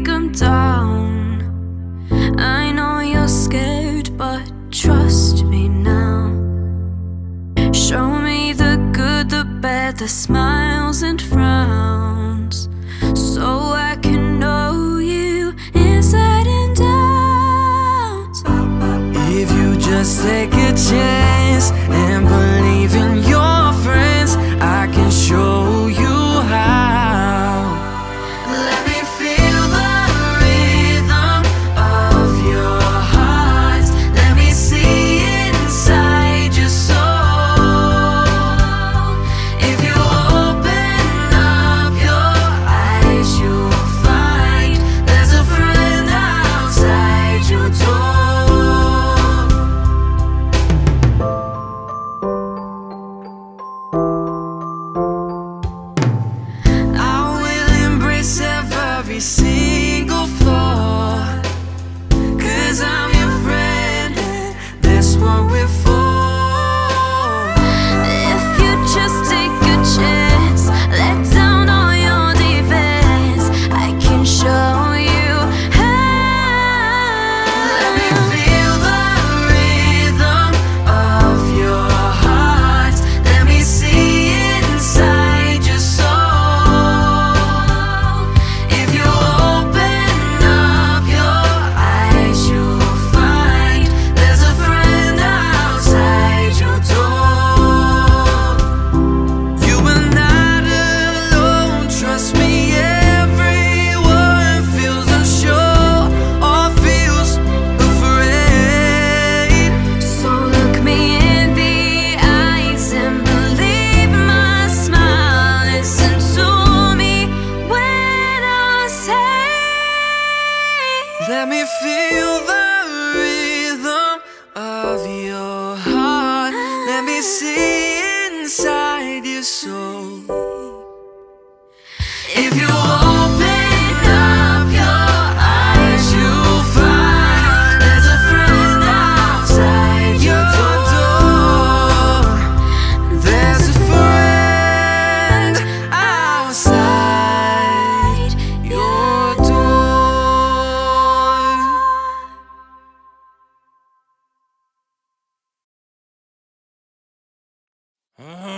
take them down. I know you're scared, but trust me now. Show me the good, the bad, the smiles and frowns. So I can know you inside and out. If you just take a chance Uh-huh.